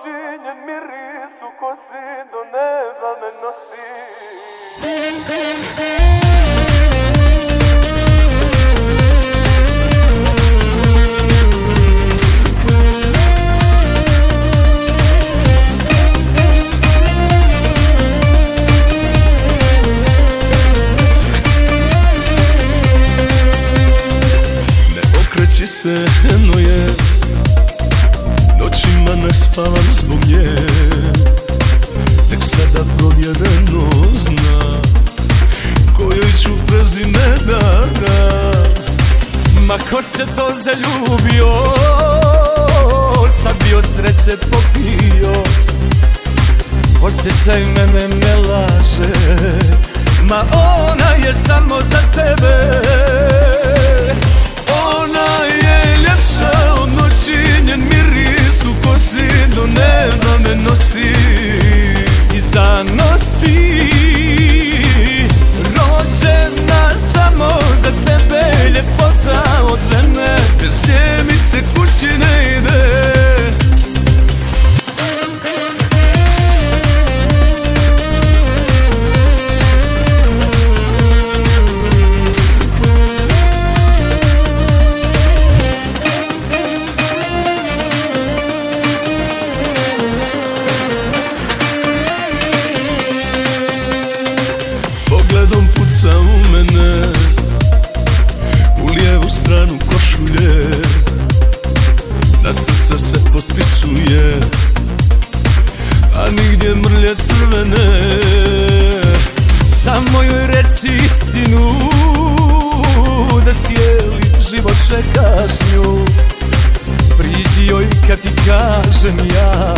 počinjen miris u kosi do neba me nosi. se, no je ne spavam zbog nje. Tek sada provjereno zna Kojoj ću prezime da da Ma ko se to zaljubio Sad bi od sreće popio. Osjećaj mene ne laže Ma ona je samo za tebe zanosi Rođena samo za tebe se mrlje crvene. Samo joj reci istinu Da cijeli život čekaš nju. Priđi joj kad ti kažem ja.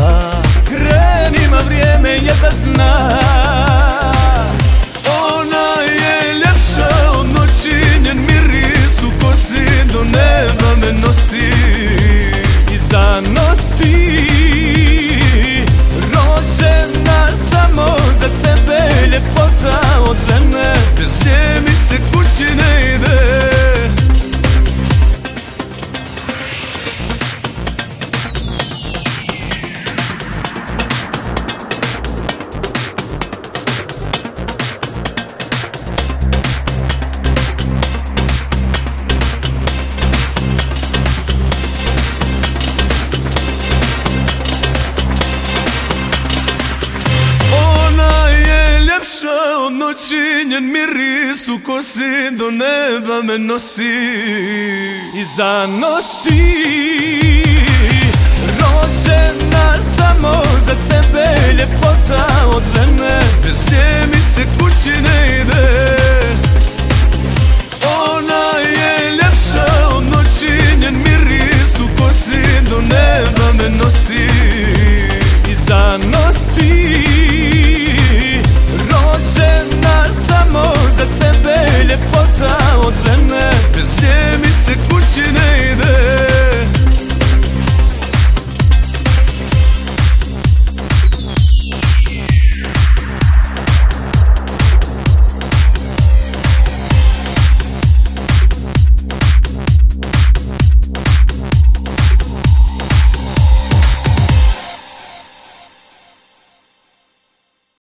Krenima vrijeme je da zna se noći Njen miris u kosi do neba me nosi. I zanosi Rođena samo za tebe başını